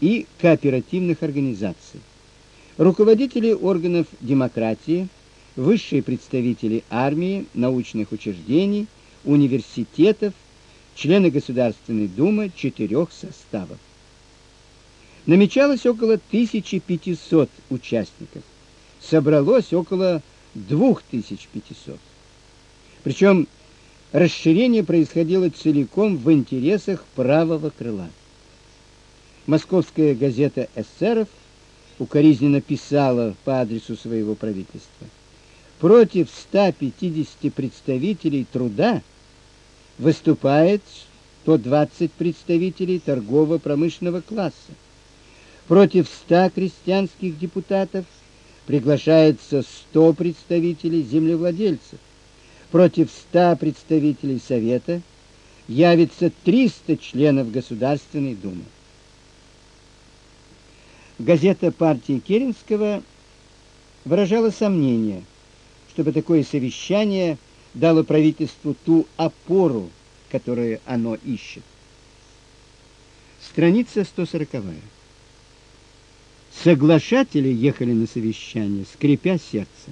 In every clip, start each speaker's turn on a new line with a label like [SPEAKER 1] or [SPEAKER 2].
[SPEAKER 1] и кооперативных организаций. Руководители органов демократии, высшие представители армии, научных учреждений, университетов, члены Государственной Думы четырех составов. Намечалось около 1500 участников. Собралось около 2500. Причем расширение происходило целиком в интересах правого крыла. Московская газета эсеров укоризненно писала по адресу своего правительства: против 150 представителей труда выступает 120 представителей торгово-промышленного класса. Против 100 крестьянских депутатов приглашается 100 представителей землевладельцев. Против 100 представителей совета явится 300 членов Государственной Думы. Газета партии Керенского выражала сомнение, чтобы такое совещание дало правительству ту опору, которую оно ищет. Страница 140. Соглашатели ехали на совещание, скрипя сердце.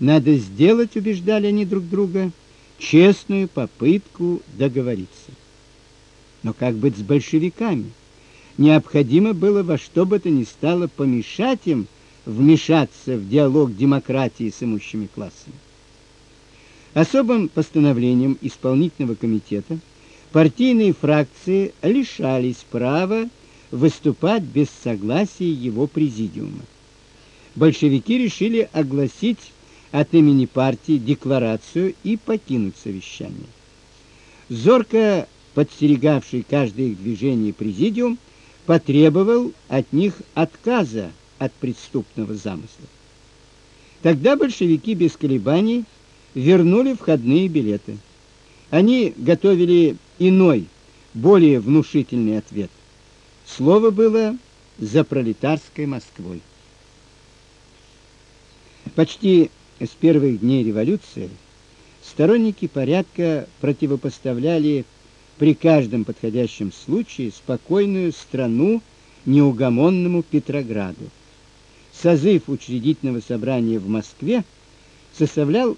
[SPEAKER 1] Надо сделать, убеждали они друг друга, честную попытку договориться. Но как быть с большевиками? Необходимо было во что бы то ни стало помешать им вмешаться в диалог демократии с имущими классами. Особым постановлением исполнительного комитета партийные фракции лишались права выступать без согласия его президиума. Большевики решили огласить от имени партии декларацию и покинуть совещание. Зорко подстерегавший каждое их движение президиум потребовал от них отказа от преступного замысла. Тогда большевики без колебаний вернули входные билеты. Они готовили иной, более внушительный ответ. Слово было за пролетарской Москвой. Почти с первых дней революции сторонники порядка противопоставляли при каждом подходящем случае спокойную страну неугомонному Петрограду. Созыв учредительного собрания в Москве составлял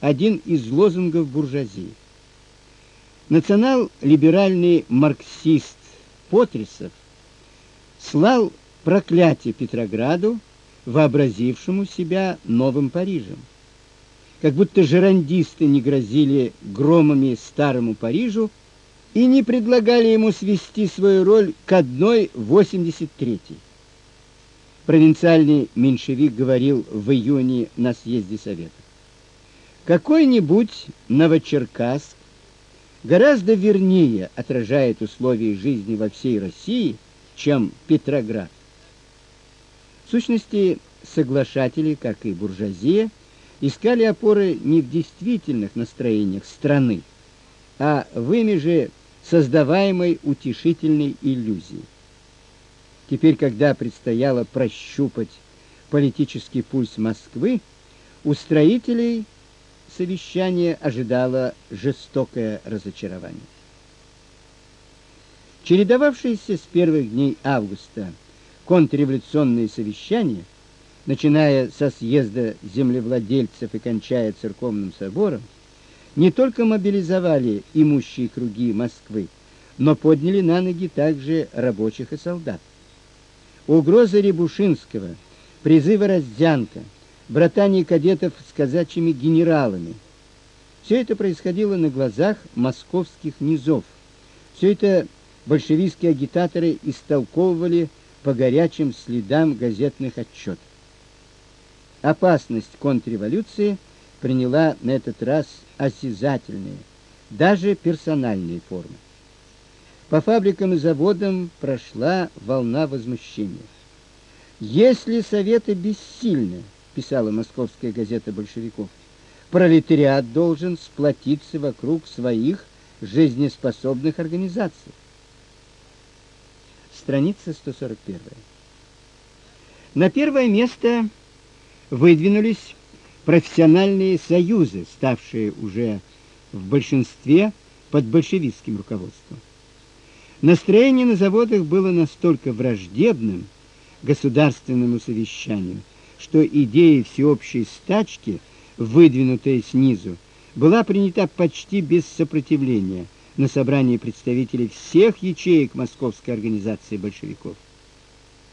[SPEAKER 1] один из лозунгов буржуазии. Национал-либеральный марксист Потрисов слал проклятие Петрограду, вообразившему себя новым Парижем. Как будто жерандисты не грозили громами старому Парижу и не предлагали ему свести свою роль к одной 83-й. Провинциальный меньшевик говорил в июне на съезде совета. Какой-нибудь Новочеркасск гораздо вернее отражает условия жизни во всей России, чем Петроград. В сущности, соглашатели, как и буржуазия, искали опоры не в действительных настроениях страны, а в ими же создаваемой утешительной иллюзии. Теперь, когда предстояло прощупать политический пульс Москвы, у строителей совещания ожидало жестокое разочарование. Чередовавшиеся с первых дней августа контрреволюционные совещания, начиная со съезда землевладельцев и кончая церковным собором, не только мобилизовали имущие круги Москвы, но подняли на ноги также рабочих и солдат. Угрозы Рябушинского, призывы Раздянка, братание кадетов с казачьими генералами. Все это происходило на глазах московских низов. Все это большевистские агитаторы истолковывали по горячим следам газетных отчетов. Опасность контрреволюции приняла на этот раз осязательные, даже персональные формы. По фабрикам и заводам прошла волна возмущения. Если советы бессильны, писала московская газета большевиков, пролетариат должен сплотиться вокруг своих жизнеспособных организаций. Страница 141. На первое место выдвинулись профессиональные союзы, ставшие уже в большинстве под большевистским руководством. Настроение на заводах было настолько враждебным государственному совещанию, что идея всеобщей стачки, выдвинутая снизу, была принята почти без сопротивления на собрании представителей всех ячеек Московской организации большевиков.